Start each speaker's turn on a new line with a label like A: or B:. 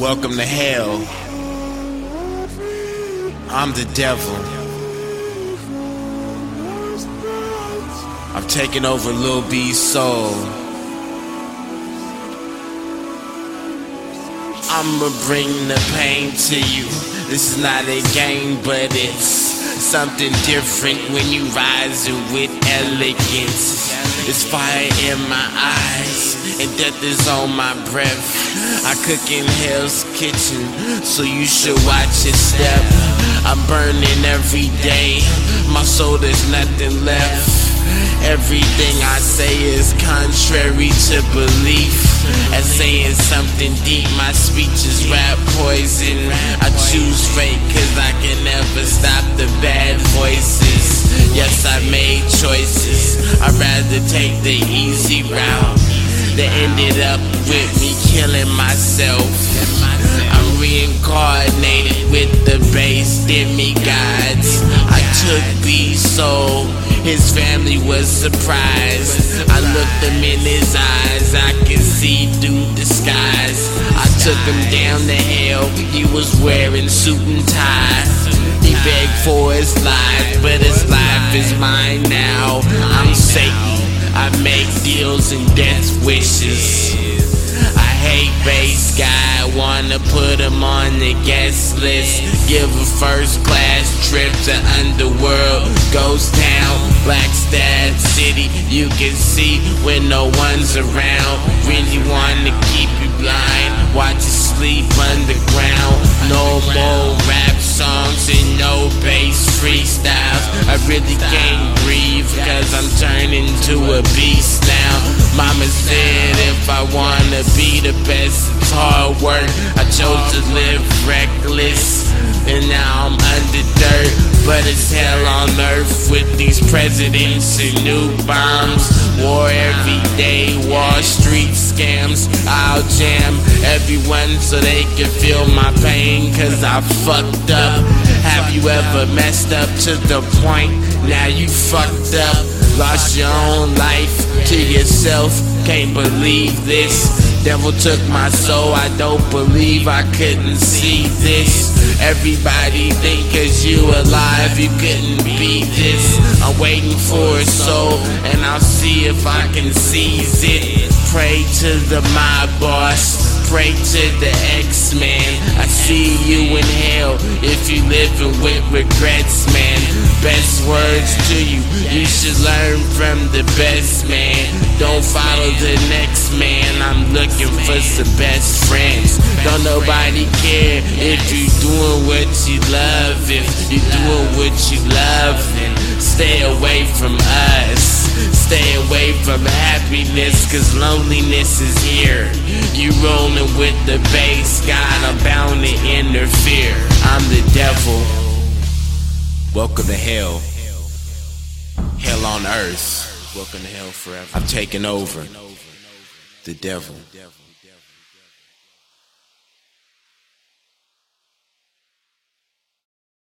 A: Welcome to hell. I'm the devil. I'm taking over Lil B's soul. I'ma bring the pain to you. This is not a game, but it's something different when you rise with elegance. It's fire in my eyes, and death is on my breath. I cook in Hell's Kitchen, so you should watch your step. I'm burning every day, my soul there's nothing left. Everything I say is contrary to belief. As saying something deep, my speech is rap poison. I choose fake cause I can never stop the bad voices. Yes, I made choices. I'd rather take the easy route. That ended up with me killing myself. I'm reincarnated with the base demigods. I took B's soul his family was surprised. I looked him in his eyes, I could see through disguise. I took him down the hill, he was wearing suit and tie. He begged for his life, but his life is mine now. I'm Satan, I make deals and death wishes. I guy, wanna put him on the guest list. Give a first class trip to underworld, ghost town, Blackstad City. You can see when no one's around. Really wanna keep you blind, watch you sleep underground. No more rap songs and no bass freestyles. I really can't breathe cause I'm turning to a beast. Mama said if I wanna be the best, it's hard work. I chose to live reckless. And now I'm under dirt, but it's hell on earth with these presidents and new bombs. War every day, Wall Street scams. I'll jam everyone so they can feel my pain, cause I fucked up. Have you ever messed up to the point now you fucked up? Lost your own life to yourself, can't believe this. Devil took my soul, I don't believe I couldn't see this. Everybody think cause you alive, you couldn't be this. I'm waiting for a soul, and I'll see if I can seize it. Pray to the mob boss, pray to the X-Man. I see you hell if you living with regrets, man. Best words to you, you should learn from the best man. Don't follow the next man, I'm looking for some best friends. Don't nobody care if you doing what you love. If you doing what you love, then stay away from us. Stay away from happiness, cause loneliness is here. You rolling with the BasedGod, I'm bound to interfere. I'm the devil. Welcome to hell. Hell on earth. Welcome to hell forever. I'm taking over. The devil.